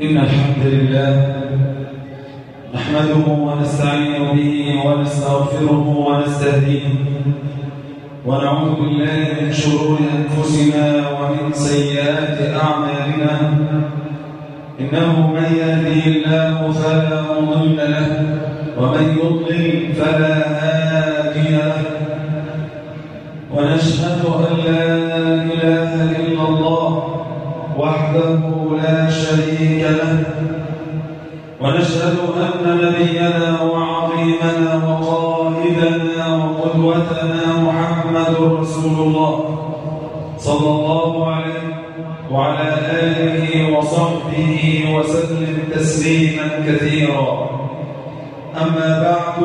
إن الحمد لله نحمده ونستعين به ونستغفره ونستهديه ونعوذ بالله من شرور أنفسنا ومن سيئات أعمالنا. إنه من يهدي الله فلا مضل له ومن يضلل فلا هادي له. ونشهد أن لا إله إلا الله وحده لا شريك له. ونشهد أن نبينا وعظيمنا وقائدنا وقدوتنا محمد رسول الله صلى الله عليه وعلى آله وصحبه وسلم تسليما كثيرا. أما بعد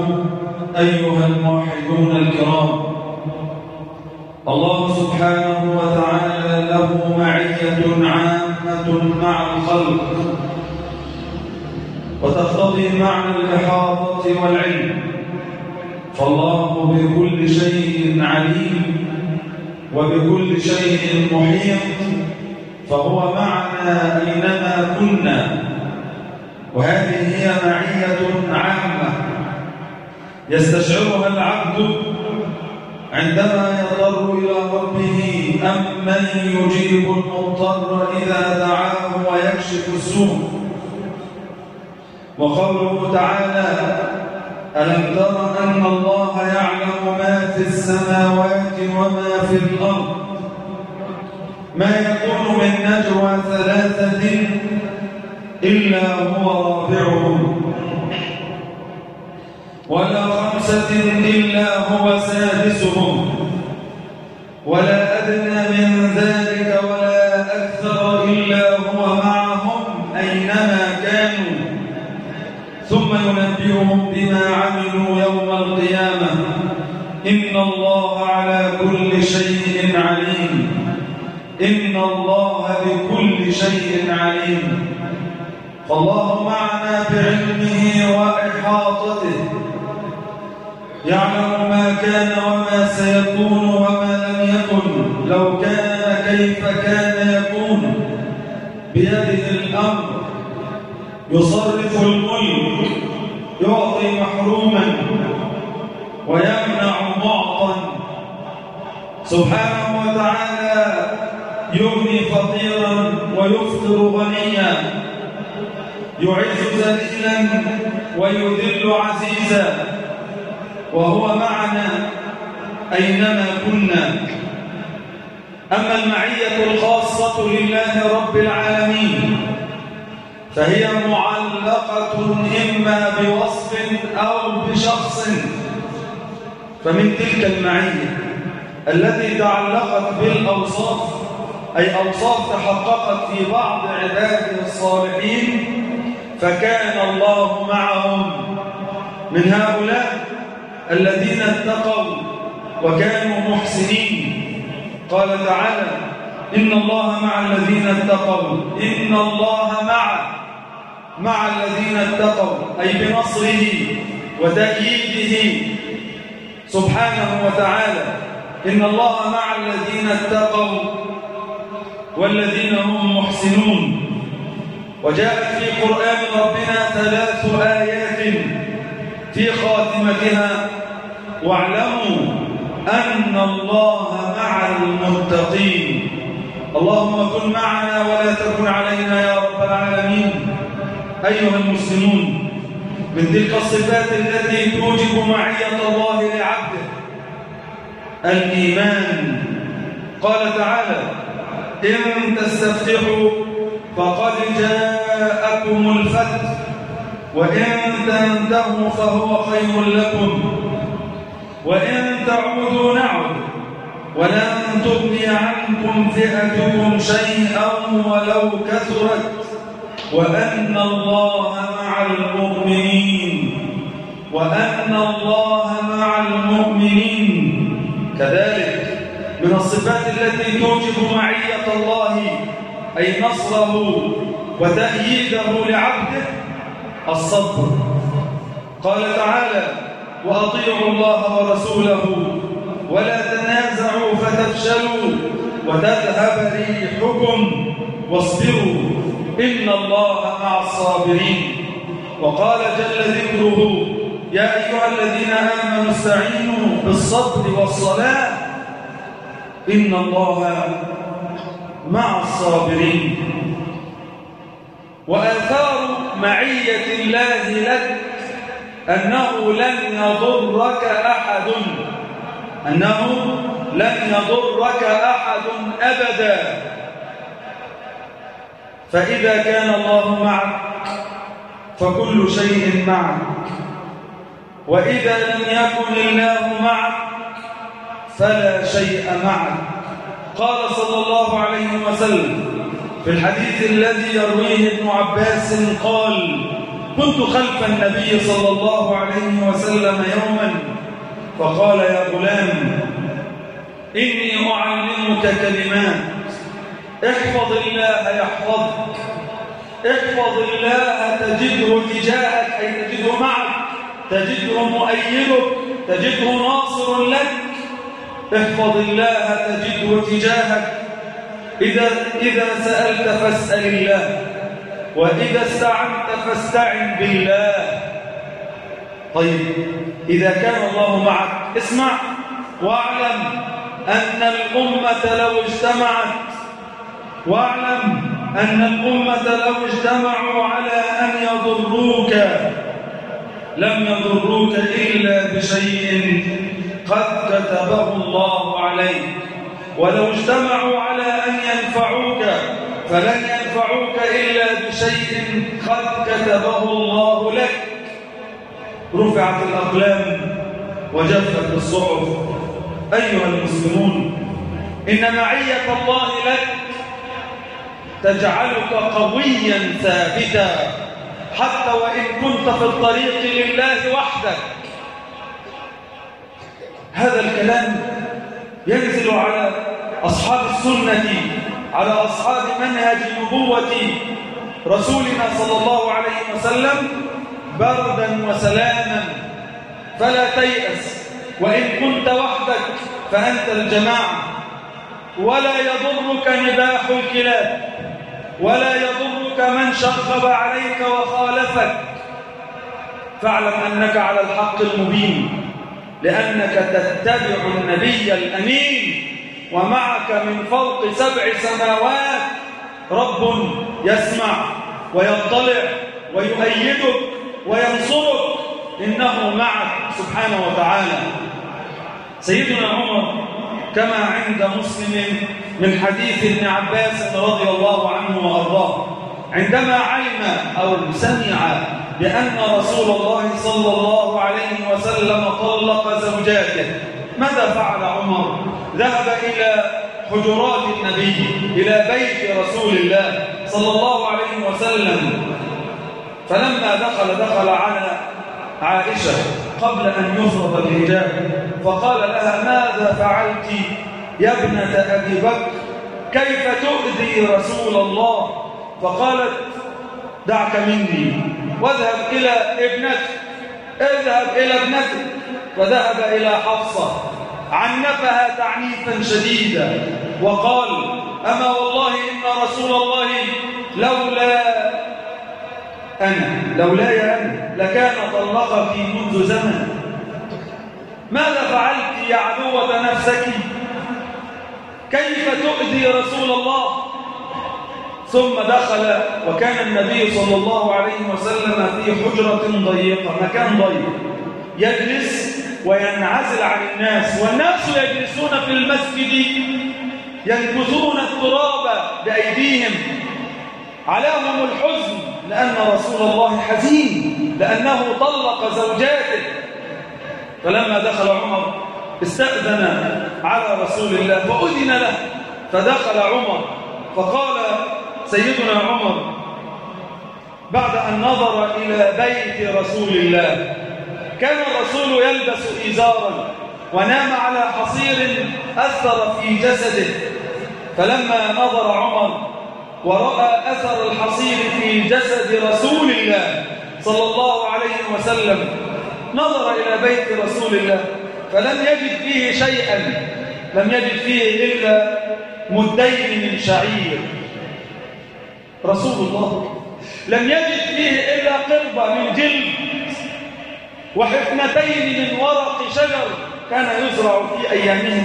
أيها الموحدون الكرام الله سبحانه وتعالى له معية عامة مع الخلق وتقتضي معنى الإحاطة والعلم. فالله بكل شيء عليم وبكل شيء محيط فهو معنا أينما كنا وهذه هي معية عامة. يستشعرها العبد عندما يضر إلى ربه أم من يجيب المضطر إذا دعاه ويكشف السوء. وقوله تعالى ألم تر أن الله يعلم ما في السماوات وما في الأرض؟ ما يكون من نجوى ثلاثة إلا هو رابعهم. ولا خمسة إلا هو سادسهم. ولا أدنى من ذلك ولا أكثر إلا هو معهم أينما كانوا. ثم ينبئهم بما عملوا يوم القيامة. إن الله على كل شيء عليم. إن الله بكل شيء عليم. فالله معنا بعلمه وإحاطته. يعلم ما كان وما سيكون وما لم يكن. لو كان كيف كان يكون. بيده الأمر. يصرف الملك. يعطي محروما. ويمنع معطا. سبحانه وتعالى يغني فقيرا ويفطر غنيا. يعز ذليلا ويذل عزيزا. وهو معنا أينما كنا. أما المعية الخاصة لله رب العالمين فهي معلقة إما بوصف أو بشخص. فمن تلك المعية التي تعلقت بالأوصاف أي أوصاف تحققت في بعض عباده الصالحين فكان الله معهم من هؤلاء. الذين اتقوا وكانوا محسنين. قال تعالى إن الله مع الذين اتقوا. إن الله مع مع الذين اتقوا. أي بنصره وتأييده سبحانه وتعالى. إن الله مع الذين اتقوا والذين هم محسنون. وجاء في قرآن ربنا ثلاث آيات. في خاتمتها واعلموا أن الله مع المتقين. اللهم كن معنا ولا تكن علينا يا رب العالمين. أيها المسلمون من تلك الصفات التي توجب معية الله لعبده الإيمان. قال تعالى إن تستفتحوا فقد جاءكم الفتح. وإن تنتهوا فهو خير لكم. وإن تعودوا نعود ولن تغني عنكم فئتكم شيئا ولو كثرت. وأن الله مع المؤمنين. وأن الله مع المؤمنين. كذلك من الصفات التي توجب معية الله أي نصره وتأييده لعبده الصبر. قال تعالى وأطيعوا الله ورسوله ولا تنازعوا فتفشلوا وتذهب ريحكم واصبروا إن الله مع الصابرين. وقال جل ذكره يا أيها الذين آمنوا استعينوا بالصبر والصلاة إن الله مع الصابرين. وآثار معية الله لك أنه لن يضرك أحد. أنه لن يضرك أحد أبدا. فإذا كان الله معك فكل شيء معك. وإذا لم يكن الله معك فلا شيء معك. قال صلى الله عليه وسلم في الحديث الذي يرويه ابن عباس قال كنت خلف النبي صلى الله عليه وسلم يوما. فقال يا غلام إني أعلمك كلمات. احفظ الله يحفظك. احفظ الله تجده تجاهك أي تجده معك. تجده مؤيدك. تجده ناصر لك. احفظ الله تجده تجاهك. إذا, إذا سألت فاسأل الله وإذا استعنت فاستعن بالله. طيب إذا كان الله معك اسمع واعلم أن الأمة لو اجتمعت واعلم أن الأمة لو اجتمعوا على أن يضروك. لم يضروك إلا بشيء قد كتبه الله عليك. ولو اجتمعوا على أن ينفعوك فلن ينفعوك إلا بشيء قد كتبه الله لك. رفعت الأقلام وجفت الصحف. أيها المسلمون إن معية الله لك تجعلك قويا ثابتا. حتى وإن كنت في الطريق لله وحدك. هذا الكلام ينزل على أصحاب السنة على أصحاب منهج نبوة رسولنا صلى الله عليه وسلم بردا وسلاما. فلا تيأس وإن كنت وحدك فأنت الجماعة. ولا يضرك نباح الكلاب ولا يضرك من شغب عليك وخالفك. فاعلم أنك على الحق المبين. لأنك تتبع النبي الأمين ومعك من فوق سبع سماوات رب يسمع ويطلع ويؤيدك وينصرك إنه معك سبحانه وتعالى. سيدنا عمر كما عند مسلم من حديث ابن عباس رضي الله عنه وأرضاه. عندما علم أو سمع بأن رسول الله صلى الله عليه وسلم طلق زوجاته ماذا فعل عمر؟ ذهب إلى حجرات النبي إلى بيت رسول الله صلى الله عليه وسلم. فلما دخل دخل على عائشة قبل أن يفرض الحجاب فقال لها ماذا فعلت يا ابنة أبي بكر؟ كيف تؤذي رسول الله؟ فقالت دعك مني واذهب إلى ابنك اذهب إلى ابنك فذهب إلى حفصة عنفها تعنيفا شديدا. وقال أما والله إن رسول الله لولا أنا لولاي أنا لكان طلقك منذ زمن. ماذا فعلت يا عدوة نفسك؟ كيف تؤذي رسول الله؟ ثم دخل وكان النبي صلى الله عليه وسلم في حجرة ضيقة مكان ضيق. يجلس وينعزل عن الناس والناس يجلسون في المسجد ينكثون التراب بأيديهم. عليهم الحزن لأن رسول الله حزين لأنه طلق زوجاته. فلما دخل عمر استأذن على رسول الله فأذن له فدخل عمر فقال سيدنا عمر بعد أن نظر إلى بيت رسول الله. كان الرسول يلبس إزارا ونام على حصير أثر في جسده. فلما نظر عمر ورأى أثر الحصير في جسد رسول الله صلى الله عليه وسلم نظر إلى بيت رسول الله فلم يجد فيه شيئا لم يجد فيه إلا مدين من شعير. رسول الله لم يجد فيه إلا قربة من جلد وحفنتين من ورق شجر كان يزرع في أيامه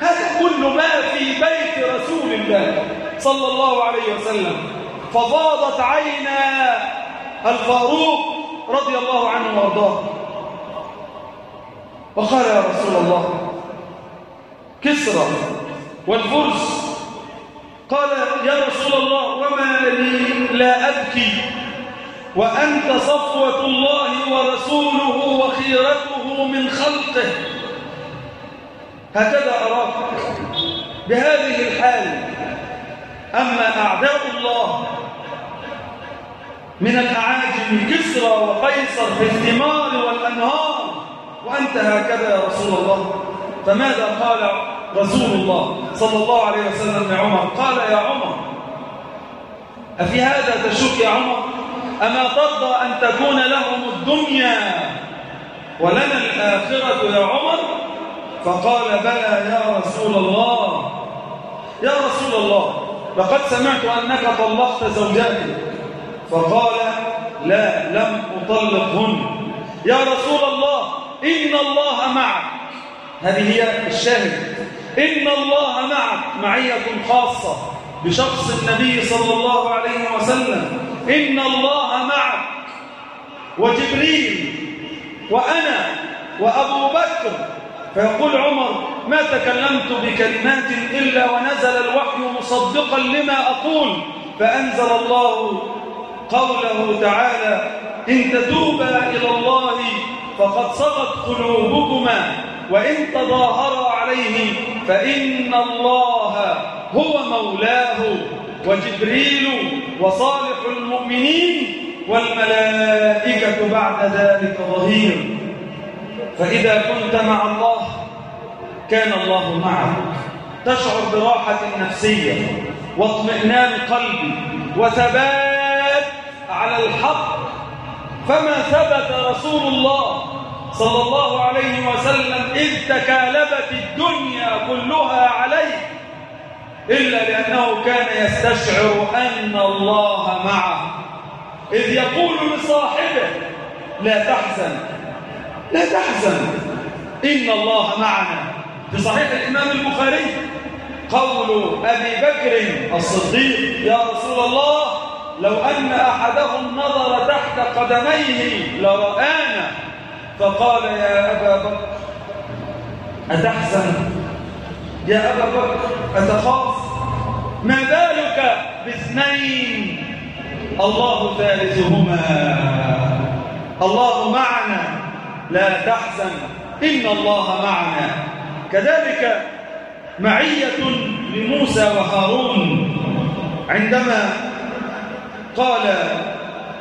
هذا كل ما في بيت رسول الله صلى الله عليه وسلم فضاضت عينا الفاروق رضي الله عنه وارضاه وقال يا رسول الله كسرى والفرس قال يا رسول الله وما لي لا أبكي وأنت صفوة الله ورسوله وخيرته من خلقه. هكذا أراك بهذه الحال. أما أعداء الله من الأعاجم كسرى وقيصر في الثمار والأنهار وأنت هكذا يا رسول الله فماذا قال رسول الله صلى الله عليه وسلم لعمر قال يا عمر أفي هذا تشك يا عمر أما ترضى أن تكون لهم الدنيا ولنا الآخرة يا عمر فقال بلى يا رسول الله يا رسول الله لقد سمعت أنك طلقت زوجاتي فقال لا لم أطلقهن يا رسول الله إن الله معك هذه هي الشاهد إن الله معك معية خاصة بشخص النبي صلى الله عليه وسلم. إن الله معك وجبريل وأنا وأبو بكر. فيقول عمر ما تكلمت بكلمات إلا ونزل الوحي مصدقا لما أقول. فأنزل الله قوله تعالى إن تتوبا إلى الله فقد صغت قلوبكما. وإن تظاهر عليه فإن الله هو مولاه وجبريل وصالح المؤمنين والملائكة بعد ذلك ظهير. فإذا كنت مع الله كان الله معك تشعر براحة نفسية واطمئنان قلبي وثبات على الحق. فما ثبت رسول الله صلى الله عليه وسلم إذ تكالبت الدنيا كلها عليه إلا لأنه كان يستشعر أن الله معه. إذ يقول لصاحبه لا تحزن لا تحزن إن الله معنا. في صحيح الإمام البخاري قول أبي بكر الصديق يا رسول الله لو أن أحدهم نظر تحت قدميه لرآنا فقال يا أبا بكر أتحزن؟ يا أبا بكر أتخاف؟ ما بالك باثنين؟ الله ثالثهما. الله معنا. لا تحزن. إن الله معنا. كذلك معية لموسى وهارون. عندما قال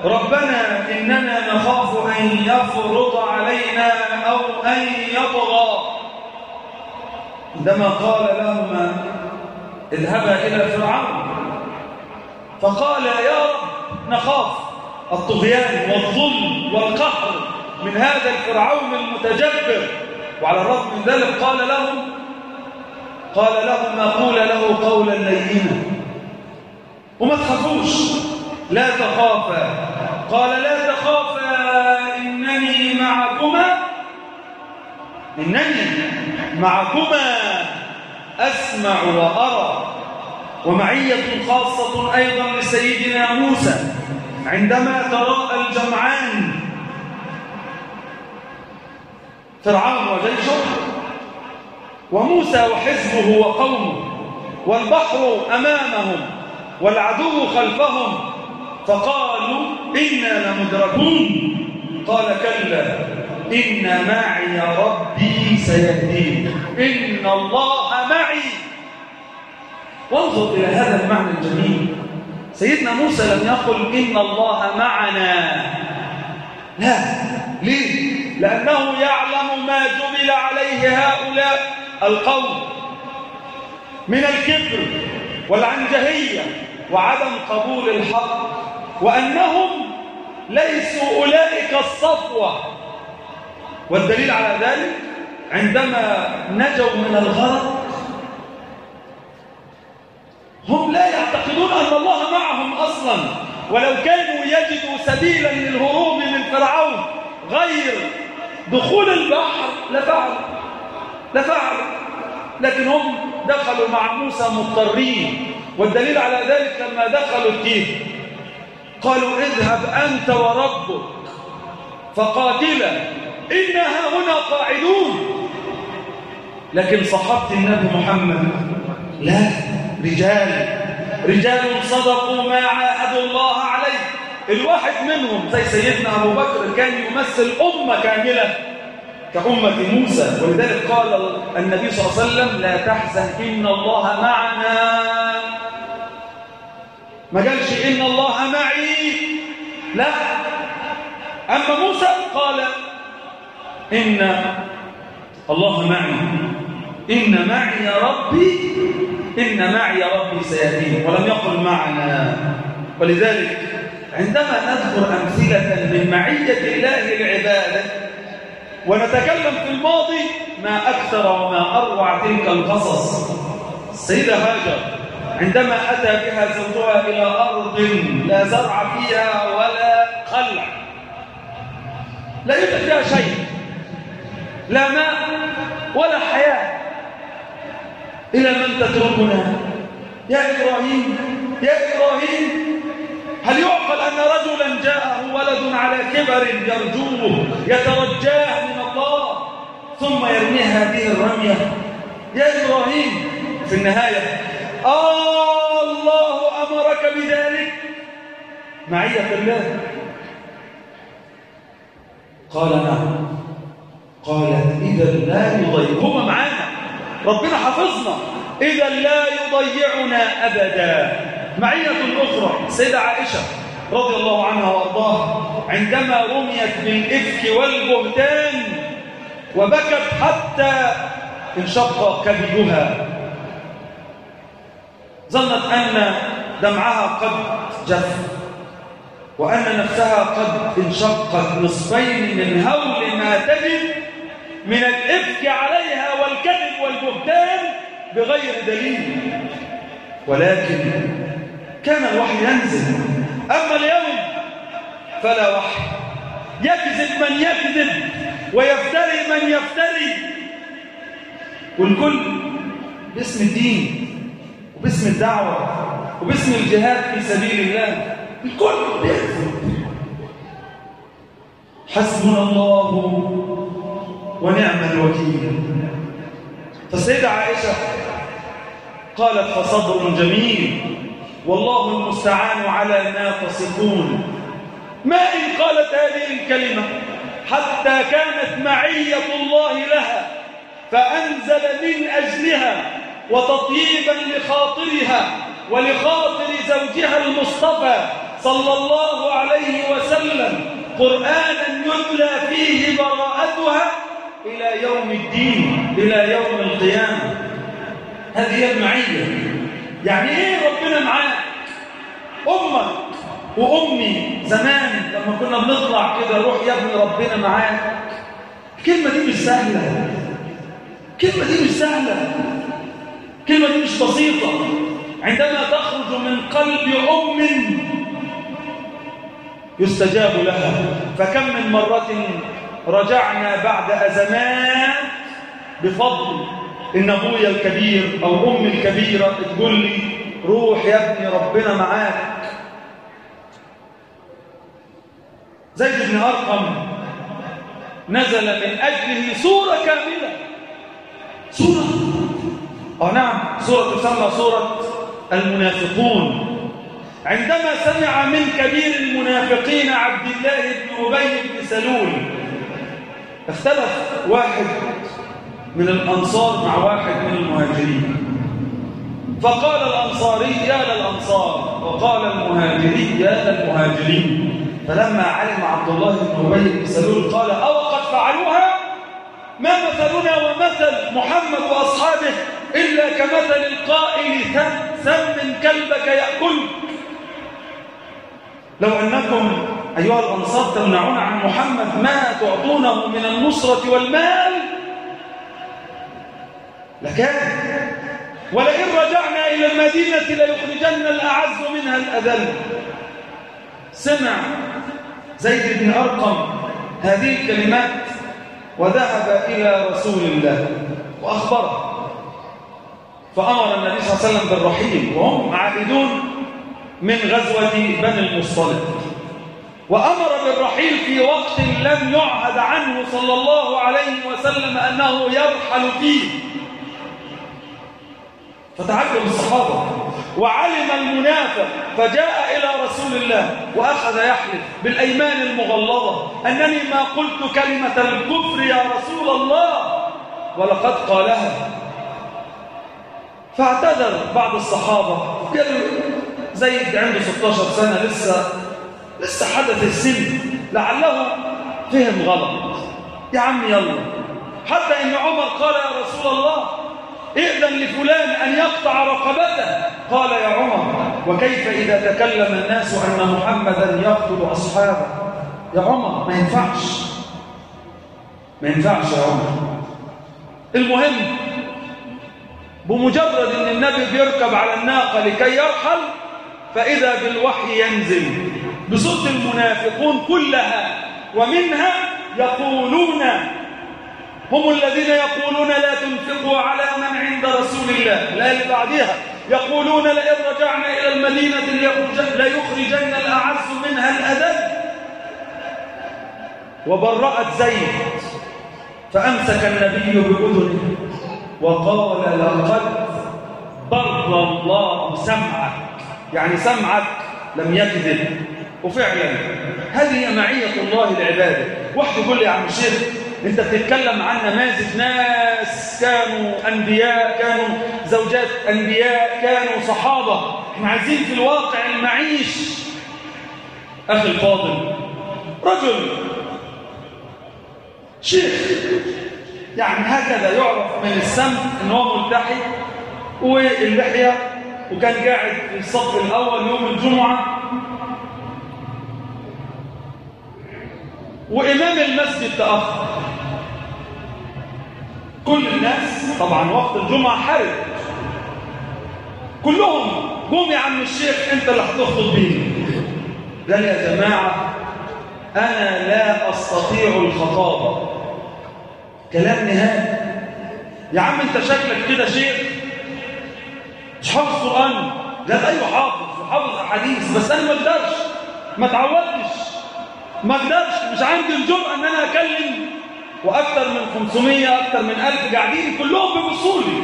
ربنا إننا نخاف أن يفرض علينا أو أن يطغى. عندما قال لهما اذهبا إلى فرعون فقال يا رب نخاف. الطغيان والظلم والقهر من هذا الفرعون المتجبر. وعلى الرغم من ذلك قال لهم قال لهم ما قول له قولا لينا وما تخافوش لا تخافا. قال لا تخافا إنني معكما. إنني معكما. أسمع وأرى. ومعية خاصة أيضا لسيدنا موسى. عندما تراءى الجمعان. فرعون وجيشه. وموسى وحزبه وقومه. والبحر أمامهم. والعدو خلفهم. فقالوا إنا لمدركون. قال كلا إن معي ربي سيهدين. إن الله معي. وانظر إلى هذا المعنى الجميل. سيدنا موسى لم يقل إن الله معنا. لا ليه؟ لأنه يعلم ما جبل عليه هؤلاء القوم من الكبر والعنجهية وعدم قبول الحق. وأنهم ليسوا أولئك الصفوة. والدليل على ذلك عندما نجوا من الغرق هم لا يعتقدون أن الله معهم أصلا. ولو كانوا يجدوا سبيلا للهروب من فرعون غير دخول البحر لفعل لفعل لكن هم دخلوا مع موسى مضطرين. والدليل على ذلك لما دخلوا الكيف قالوا اذهب أنت وربك. فقاتلا. إنها هنا قاعدون. لكن صحبت النبي محمد. لا. رجال. رجال صدقوا ما عاهدوا الله عليه. الواحد منهم زي سيدنا أبو بكر كان يمثل أمة كاملة كأمة موسى. ولذلك قال النبي صلى الله عليه وسلم لا تحزن إن الله معنا. ما قالش إن الله معي. لا. أما موسى قال إن الله معي. إن معي ربي. إن معي ربي سيهدين ولم يقل معنا. ولذلك عندما نذكر أمثلة من معية الله العبادة ونتكلم في الماضي ما أكثر وما أروع تلك القصص. السيدة هاجر. عندما أتى بها زوجها إلى أرض لا زرع فيها ولا خلع. لا يوجد فيها شيء. لا ماء ولا حياة. إلى من تتركنا؟ يا إبراهيم يا إبراهيم هل يعقل أن رجلا جاءه ولد على كبر يرجوه يترجاه من الله ثم يرميها هذه الرمية؟ يا إبراهيم في النهاية الله أمرك بذلك. معية الله. قال نعم. قالت إذا لا يضيعنا هم معانا. ربنا حفظنا. إذا لا يضيعنا أبدا. معية أخرى. سيدة عائشة رضي الله عنها وأرضاها. عندما رميت بالإفك والبهتان وبكت حتى انشق كبدها. ظنت أن دمعها قد جف وأن نفسها قد انشقت نصفين من هول ما تجد من الإفك عليها والكذب والبهتان بغير دليل. ولكن كان الوحي ينزل. أما اليوم فلا وحي. يكذب من يكذب ويفتري من يفتري. والكل باسم الدين. وباسم الدعوة وباسم الجهاد في سبيل الله. الكل بيأثم حسبنا الله ونعم الوكيل. فالسيدة عائشة قالت فصبر جميل والله المستعان على ما تصفون. ما إن قالت هذه الكلمة حتى كانت معية الله لها فأنزل من أجلها وتطييبا لخاطرها ولخاطر زوجها المصطفى صلى الله عليه وسلم قرآنا يتلى فيه براءتها إلى يوم الدين إلى يوم القيامة. هذه المعية. يعني إيه ربنا معاك؟ أمك وأمي زمان لما كنا بنطلع كده روح يا ابن ربنا معاك. الكلمة دي مش سهلة. الكلمة دي مش سهلة. كلمة دي مش بسيطة. عندما تخرج من قلب أم يستجاب لها. فكم من مرة رجعنا بعد أزمات بفضل. إن أبويا الكبير أو أمي الكبيرة تقول لي روح يا ابني ربنا معاك. زيد بن أرقم نزل من أجله سورة كاملة. سورة أو نعم سورة تسمى سورة المنافقون عندما سمع من كبير المنافقين عبد الله بن أبي بن سلول اختلف واحد من الأنصار مع واحد من المهاجرين. فقال الأنصاري يا للأنصار. وقال المهاجري يا للمهاجرين. فلما علم عبد الله بن أبي بن سلول قال أو قد فعلوها؟ ما مثلنا ومثل محمد كمثل القائل سم سم كلبك يأكل. لو أنكم أيها الأنصار تمنعون عن محمد ما تعطونه من النصرة والمال لكان. ولئن رجعنا إلى المدينة ليخرجن الأعز منها الأذل. سمع زيد بن أرقم هذه الكلمات وذهب إلى رسول الله وأخبره. فأمر النبي صلى الله عليه وسلم بالرحيل وهم عائدون من غزوة بني المصطلق. وأمر بالرحيل في وقت لم يعهد عنه صلى الله عليه وسلم أنه يرحل فيه. فتعجب الصحابة. وعلم المنافق فجاء إلى رسول الله وأخذ يحلف بالأيمان المغلظة. أنني ما قلت كلمة الكفر يا رسول الله ولقد قالها. فاعتذر بعض الصحابة. قال زيد عنده 16 سنة لسه لسه حدث السن. لعله فهم غلط. يا عم يلا. حتى إن عمر قال يا رسول الله ائذن لفلان أن يقطع رقبته. قال يا عمر وكيف إذا تكلم الناس أن محمدا يقتل أصحابه؟ يا عمر ما ينفعش. ما ينفعش يا عمر. المهم بمجرد ان النبي بيركب على الناقة لكي يرحل فإذا بالوحي ينزل. بصد المنافقون كلها ومنها يقولون هم الذين يقولون لا تنفقوا على من عند رسول الله لا لبعدها يقولون لئن رجعنا إلى المدينة ليخرجن الأعز منها الادب وبرأت زيد فأمسك النبي بأذنه. وقال لقد بطل الله سمعك. يعني سمعك لم يكذب. وفعلا هذه معية الله لعباده؟ واحد يقول لي يا عم الشيخ أنت بتتكلم عن نماذج ناس كانوا أنبياء كانوا زوجات أنبياء كانوا صحابة. إحنا عايزين في الواقع المعيش. أخي الفاضل رجل شيخ يعني هكذا يعرف من السمت إن هو ملتحي واللحية وكان قاعد في الصف الأول يوم الجمعة. وإمام المسجد تأخر. كل الناس طبعا وقت الجمعة حرج. كلهم قوم يا عم الشيخ أنت اللي هتخطب بيه قال يا جماعة أنا لا أستطيع الخطابة. كلام نهائي يا عم انت شكلك كده شيخ. مش حافظ قران لا أيوه حافظ وحافظ احاديث بس أنا ما أقدرش. ما اتعودتش ما أقدرش. مش عندي الجرأة إن أنا أكلم. وأكثر من 500 أكثر من 1000 قاعدين كلهم بيبصوا لي.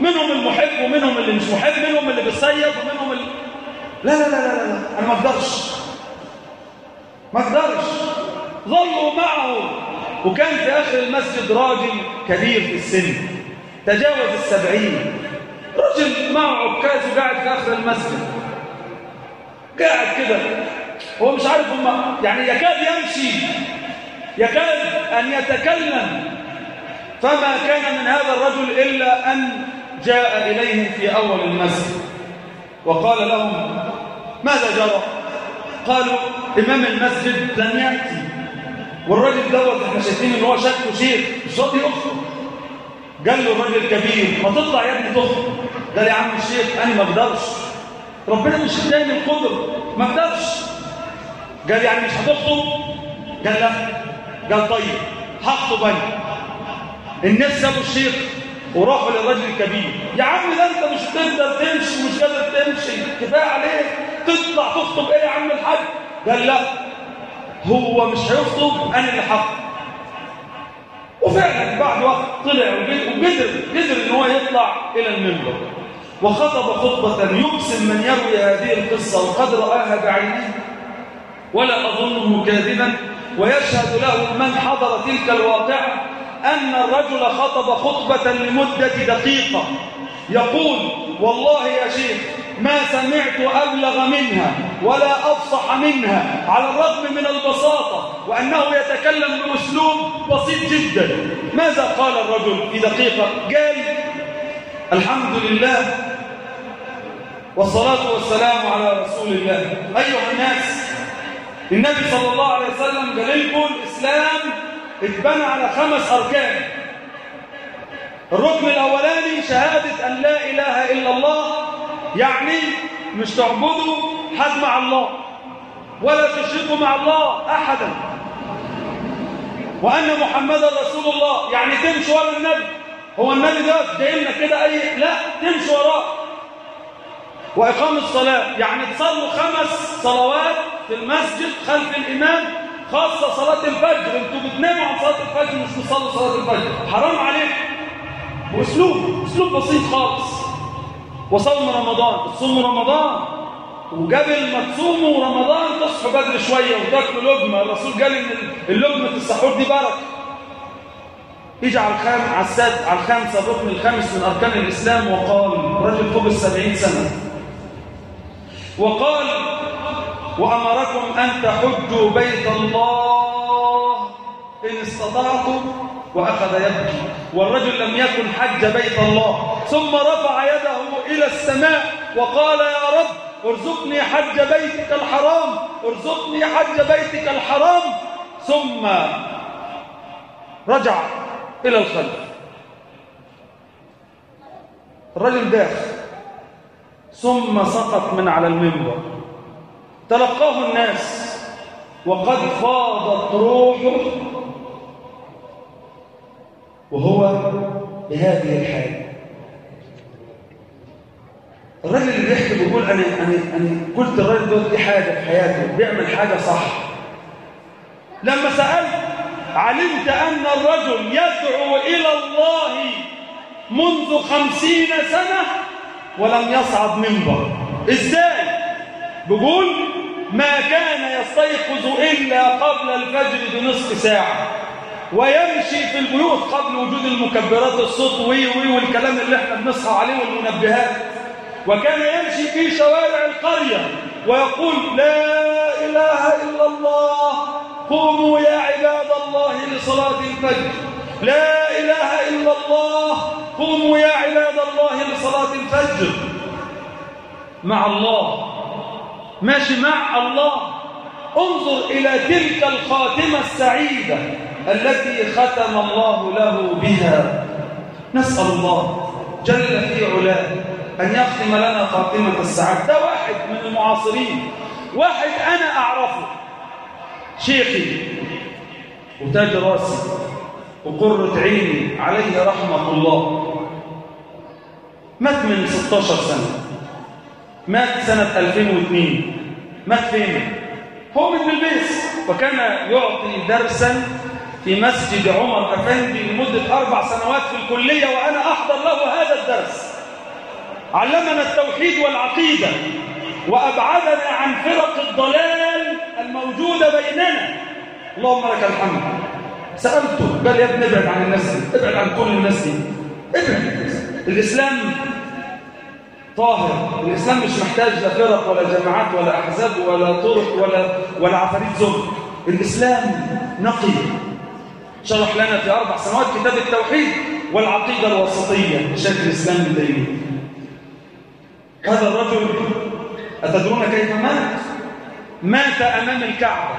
منهم المحب ومنهم اللي مش محب منهم اللي بيصيد ومنهم اللي... لا لا لا لا لا أنا ما أقدرش. ما أقدرش. ظلوا معه وكان في آخر المسجد راجل كبير في السن تجاوز السبعين. رجل معه عكاز قاعد في آخر المسجد. قاعد كده هو مش عارف هم يعني يكاد يمشي يكاد أن يتكلم. فما كان من هذا الرجل إلا أن جاء إليهم في أول المسجد. وقال لهم ماذا جرى؟ قالوا إمام المسجد لم يأتي. والراجل دوت إحنا شايفين ان هو شكله شيخ مش راضي يخطب قال له الراجل كبير ما تطلع يا ابني تخطب قال يا عم الشيخ أنا ما أقدرش. ربنا مش اداني القدر. ما أقدرش. قال يعني مش هتخطب؟ قال لا. قال طيب هخطب أنا. الناس سابوا الشيخ وراحوا للراجل الكبير. يا عم ده أنت مش تقدر تمشي مش قادر تمشي. كفاية عليك. تطلع تخطب إيه يا عم الحاج؟ قال لا. هو مش هيصدق عن الحق. وفعلا بعد وقت طلع وقدر قدر إن هو يطلع إلى المنبر. وخطب خطبة يقسم من يروي هذه القصة وقد رآها بعينه. ولا أظنه كاذبا. ويشهد له من حضر تلك الواقعة أن الرجل خطب خطبة لمدة دقيقة. يقول والله يا شيخ ما سمعت أبلغ منها ولا أفصح منها على الرغم من البساطة وأنه يتكلم بأسلوب بسيط جدا. ماذا قال الرجل في دقيقة؟ قال الحمد لله والصلاة والسلام على رسول الله. أيها الناس النبي صلى الله عليه وسلم قال لكم الإسلام اتبنى على خمس أركان. الركن الأولاني شهادة أن لا إله إلا الله يعني مش تعبدوا حد مع الله. ولا تشركوا مع الله أحدا. وأن محمد رسول الله. يعني تمشي ورا النبي. هو النبي ده جايلنا كده أي لا تمشي وراه وإقام الصلاة. يعني تصلوا خمس صلوات في المسجد خلف الإمام خاصة صلاة الفجر. أنتوا بتناموا عن صلاة الفجر مش بتصلوا صلاة الفجر. حرام عليكم. وأسلوب أسلوب بسيط خالص. وصوم رمضان. تصوم رمضان. وقبل ما تصوموا رمضان تصحوا بدري شوية وتاكلوا لقمة. الرسول قال إن اللقمة السحور دي بركة. يجي على الخام على الساد على الخامسه الركن الخامس من أركان الإسلام وقال رجل فوق السبعين سنة. وقال وأمركم أن تحجوا بيت الله إن استطعتم وأخذ يبكي والرجل لم يكن حج بيت الله. ثم رفع يده إلى السماء وقال يا رب ارزقني حج بيتك الحرام. ارزقني حج بيتك الحرام. ثم رجع إلى الخلف. الرجل داخل. ثم سقط من على المنبر. تلقاه الناس. وقد فاضت روحه. وهو بهذه الحالة الراجل اللي بيحكي بيقول أنا أنا أنا قلت الراجل ده دي حاجة في حياته بيعمل حاجة صح. لما سألت علمت أن الرجل يدعو إلى الله منذ خمسين سنة ولم يصعد منبر. إزاي؟ بيقول ما كان يستيقظ إلا قبل الفجر بنصف ساعة. ويمشي في البيوت قبل وجود المكبرات الصوت وي وي والكلام اللي إحنا بنصحى عليه والمنبهات. وكان يمشي في شوارع القرية ويقول لا إله إلا الله قوموا يا عباد الله لصلاة الفجر. لا إله إلا الله قوموا يا عباد الله لصلاة الفجر. مع الله. ماشي مع الله. انظر إلى تلك الخاتمة السعيدة. التي ختم الله له بها. نسأل الله جل في علاه أن يختم لنا خاتمة السعادة. ده واحد من المعاصرين. واحد أنا أعرفه. شيخي. وتاج راسي. وقرة عيني عليه رحمة الله. مات من 16 سنة. مات سنة 2002 مات فين؟ هو من البيس وكان يعطي درسا في مسجد عمر أفندي لمدة أربع سنوات في الكلية وأنا أحضر له هذا الدرس. علمنا التوحيد والعقيدة وأبعدنا عن فرق الضلال الموجودة بيننا. اللهم لك الحمد. سألته بل يا ابعد عن الناس ابعد عن كل الناس ابعد الإسلام طاهر. الإسلام مش محتاج لفرق فرق ولا جماعات ولا أحزاب ولا طرق ولا, ولا عفاريت زهر الإسلام نقي. شرح لنا في أربع سنوات كتاب التوحيد والعقيدة الوسطية شكل الإسلام الديني هذا الرجل أتدرون كيف مات؟ مات أمام الكعبة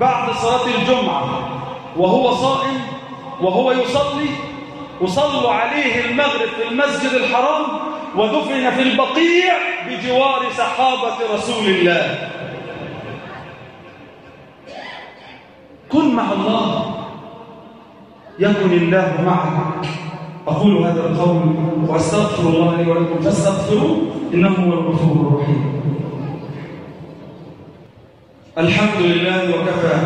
بعد صلاة الجمعة وهو صائم وهو يصلي وصلوا عليه المغرب في المسجد الحرام ودفن في البقيع بجوار صحابة رسول الله. كن مع الله. يكن الله معكم. أقول هذا القول وأستغفر الله لي ولكم. فاستغفروا إنه هو الغفور الرحيم. الحمد لله وكفى.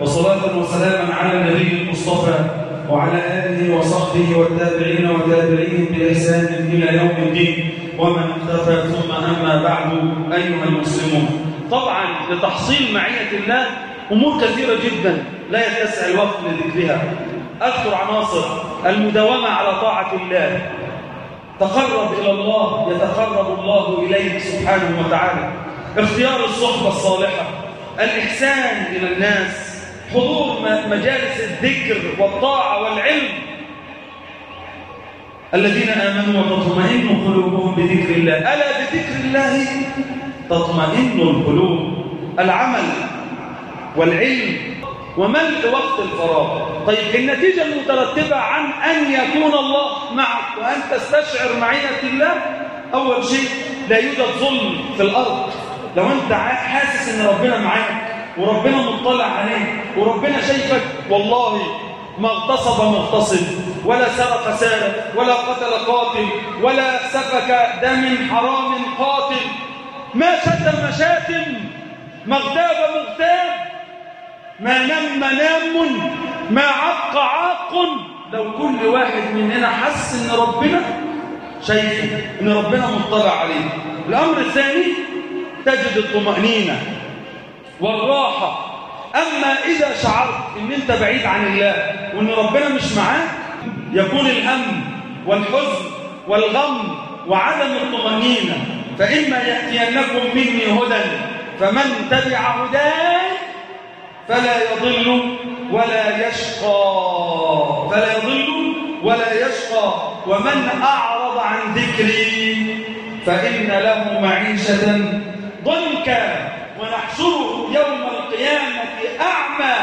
وصلاة وسلاما على النبي المصطفى وعلى آله وصحبه والتابعين وتابعيهم بإحسان إلى يوم الدين. ومن اختفى ثم أما بعد أيها المسلمون. طبعا لتحصيل معية الله أمور كثيرة جدا لا يتسع الوقت لذكرها. أذكر عناصر المداومة على طاعة الله. تقرب إلى الله يتقرب الله إليه سبحانه وتعالى. اختيار الصحبة الصالحة الإحسان إلى الناس حضور مجالس الذكر والطاعة والعلم. الذين آمنوا وتطمئن قلوبهم بذكر الله. ألا بذكر الله؟ تطمئن القلوب. العمل والعلم. وملء وقت الفراغ. طيب النتيجة المترتبة عن أن يكون الله معك وأن تستشعر معينة الله أول شيء لا يوجد ظلم في الأرض. لو أنت حاسس أن ربنا معاك وربنا مطلع عليك وربنا شايفك والله ما اغتصب مغتصب ولا سرق سارق ولا قتل قاتل ولا سفك دم حرام قاتل. ما شتم المشاتم ما اغتاب مغتاب ما نم نام ما عق عاق. لو كل واحد مننا حس إن ربنا شايفه إن ربنا مطلع عليه. الأمر الثاني تجد الطمأنينة والراحة. أما إذا شعرت إن أنت بعيد عن الله وإن ربنا مش معاك يكون الأمن والحزن والغم وعدم الطمأنينة. فإما يأتينكم مني هدى فمن تبع هداي فلا يضل ولا يشقى. فلا يضل ولا يشقى. ومن أعرض عن ذكري فإن له معيشة ضنكا. ونحشره يوم القيامة أعمى.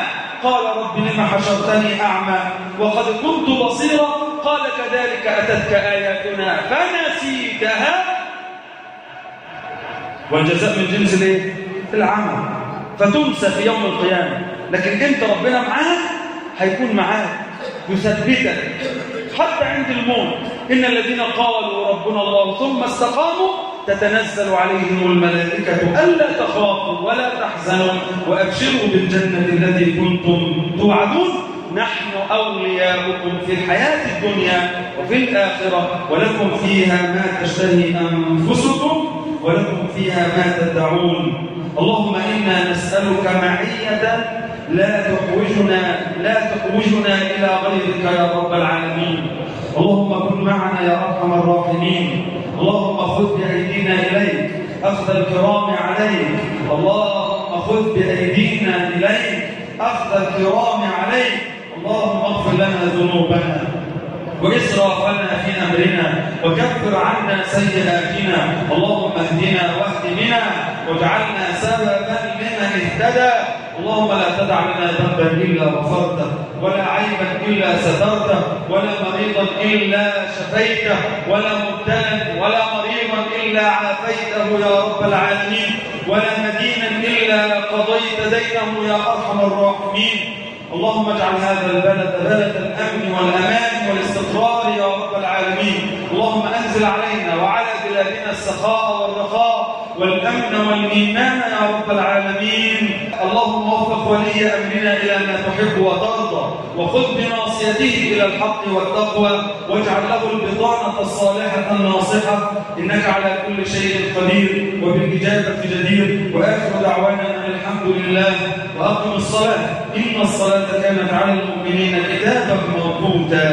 قال رب لما حشرتني أعمى؟ وقد كنت بصيرا. قال كذلك أتتك آياتنا فنسيتها. والجزاء من جنس العمل. فتنسى في يوم القيامة. لكن انت ربنا معاك؟ هيكون معاك. يثبتك. حتى عند الموت. إن الذين قالوا ربنا الله ثم استقاموا تتنزل عليهم الملائكة ألا تخافوا ولا تحزنوا وأبشروا بالجنة التي كنتم توعدون. نحن أولياؤكم في الحياة الدنيا وفي الآخرة ولكم فيها ما تشتهي أنفسكم. ولكم فيها ما تدعون. اللهم إنا نسألك معية لا تحوجنا لا تحوجنا إلى غيرك يا رب العالمين. اللهم كن معنا يا أرحم الراحمين. اللهم خذ بأيدينا إليك. أخذ الكرام عليك. اللهم خذ بأيدينا إليك. أخذ الكرام عليك. اللهم اغفر لنا ذنوبنا. واسرف في أمرنا وكفر عنا سيئاتنا اللهم اهدنا واهد بنا واجعلنا سببا لمن اهتدى. اللهم لا تدع لنا ذنبا إلا غفرته ولا عيبا إلا سترته ولا مريضا إلا شفيته ولا مبتلا ولا مريضا إلا عافيته يا رب العالمين ولا مدينا إلا قضيت دينه يا أرحم الراحمين. اللهم اجعل هذا البلد بلد الأمن والأمان والاستقرار يا رب العالمين. اللهم أنزل علينا وعلى بلادنا السخاء والرخاء والأمن والإيمان يا رب العالمين. اللهم وفق ولي أمرنا إلى ما تحب وترضى وخذ بناصيته إلى الحق والتقوى واجعل له البطانة الصالحة الناصحة. إنك على كل شيء قدير وبالإجابة جدير. وآخر دعوانا أن الحمد لله وأقم الصلاة. إن الصلاة كانت على المؤمنين كتابا مربوطا